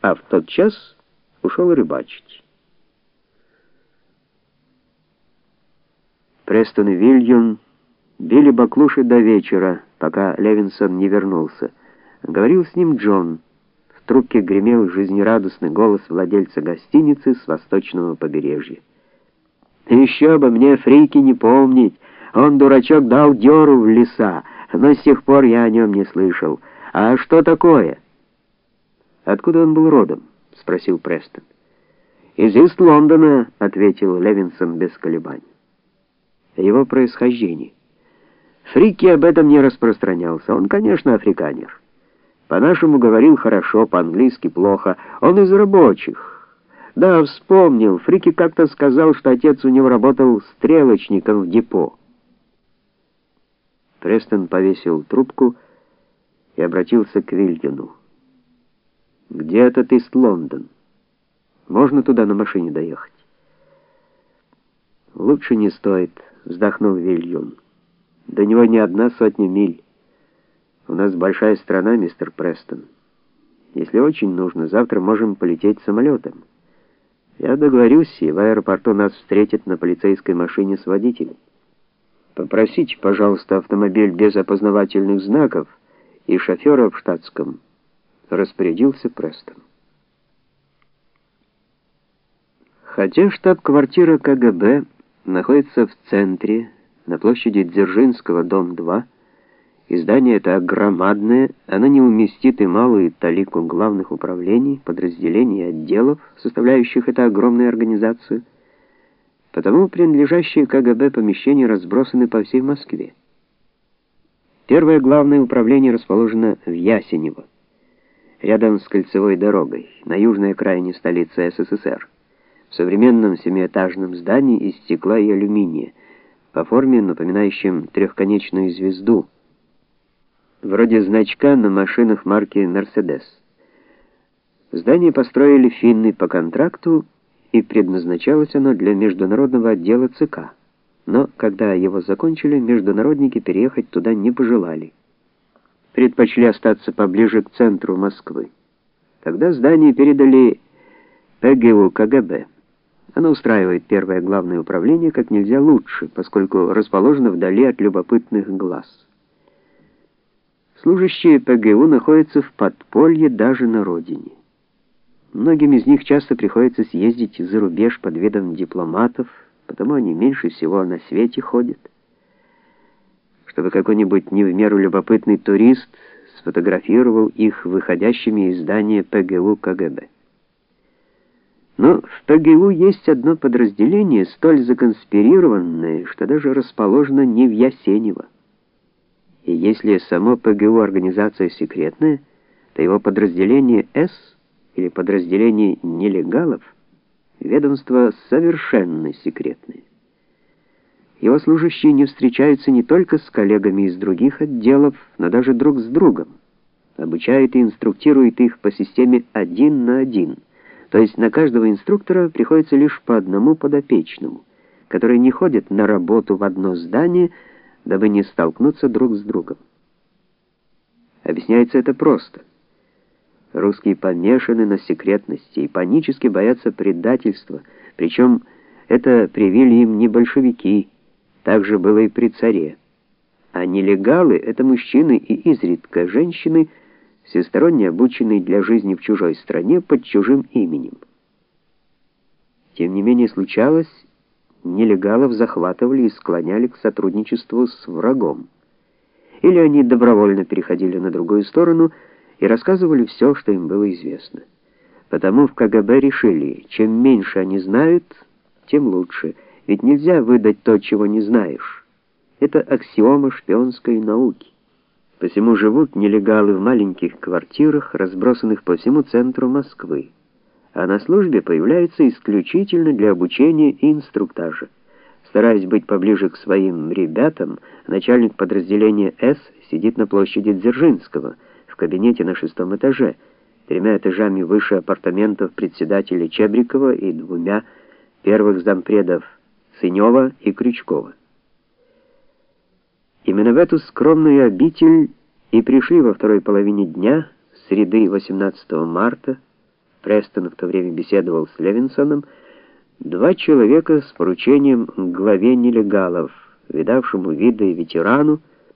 а в тот час ушел рыбачить. Престон и Вильям били баклуши до вечера, пока Левинсон не вернулся. Говорил с ним Джон. В трубке гремел жизнерадостный голос владельца гостиницы с восточного побережья. «Еще бы мне фрики не помнить! Он, дурачок, дал дёру в леса, но с тех пор я о нем не слышал. А что такое?» «Откуда он был родом?» — спросил Престон. «Из Ист-Лондона», — ответил Левинсон без колебаний его происхождении. Фрики об этом не распространялся. Он, конечно, африканер. По-нашему говорил хорошо, по-английски плохо. Он из рабочих. Да, вспомнил. Фрики как-то сказал, что отец у него работал стрелочником в депо. Престон повесил трубку и обратился к Вильдену. «Где этот Ист-Лондон? Можно туда на машине доехать?» «Лучше не стоит» вздохнул Вильюн. До него не одна сотня миль. У нас большая страна, мистер Престон. Если очень нужно, завтра можем полететь самолетом. Я договорюсь, и в аэропорту нас встретят на полицейской машине с водителем. Попросите, пожалуйста, автомобиль без опознавательных знаков и шофера в штатском. Распорядился Престон. Хотя штаб-квартира КГБ находится в центре, на площади Дзержинского, дом 2. Издание это громадное, оно не уместит и малую талику главных управлений, подразделений и отделов, составляющих эту огромную организацию. Потому принадлежащие КГБ помещения разбросаны по всей Москве. Первое главное управление расположено в Ясенево, рядом с кольцевой дорогой, на южной окраине столицы СССР в современном семиэтажном здании из стекла и алюминия, по форме напоминающем трехконечную звезду, вроде значка на машинах марки Mercedes. Здание построили финны по контракту, и предназначалось оно для международного отдела ЦК. Но когда его закончили, международники переехать туда не пожелали. Предпочли остаться поближе к центру Москвы. Тогда здание передали ПГУ КГБ. Оно устраивает первое главное управление как нельзя лучше, поскольку расположено вдали от любопытных глаз. Служащие ПГУ находятся в подполье даже на родине. Многим из них часто приходится съездить за рубеж под видом дипломатов, потому они меньше всего на свете ходят. Чтобы какой-нибудь не в меру любопытный турист сфотографировал их выходящими из здания ПГУ КГБ. Но в ПГУ есть одно подразделение, столь законспирированное, что даже расположено не в Ясенево. И если само ПГУ организация секретная, то его подразделение С или подразделение нелегалов ведомство совершенно секретное. Его служащие не встречаются не только с коллегами из других отделов, но даже друг с другом. Обучают и инструктируют их по системе один на один – то есть на каждого инструктора приходится лишь по одному подопечному, которые не ходят на работу в одно здание, дабы не столкнуться друг с другом. Объясняется это просто. Русские помешаны на секретности и панически боятся предательства, причем это привили им не большевики, так же было и при царе. А нелегалы — это мужчины и изредка женщины — всесторонне обученный для жизни в чужой стране под чужим именем. Тем не менее случалось, нелегалов захватывали и склоняли к сотрудничеству с врагом. Или они добровольно переходили на другую сторону и рассказывали все, что им было известно. Потому в КГБ решили, чем меньше они знают, тем лучше, ведь нельзя выдать то, чего не знаешь. Это аксиома шпионской науки. Посему живут нелегалы в маленьких квартирах, разбросанных по всему центру Москвы, а на службе появляются исключительно для обучения и инструктажа. Стараясь быть поближе к своим ребятам, начальник подразделения «С» сидит на площади Дзержинского, в кабинете на шестом этаже, тремя этажами выше апартаментов председателя Чебрикова и двумя первых зампредов Сынева и Крючкова. Именно в эту скромную обитель и пришли во второй половине дня, среды 18 марта, Престон в то время беседовал с Левинсоном, два человека с поручением главе нелегалов, видавшему виды ветерану,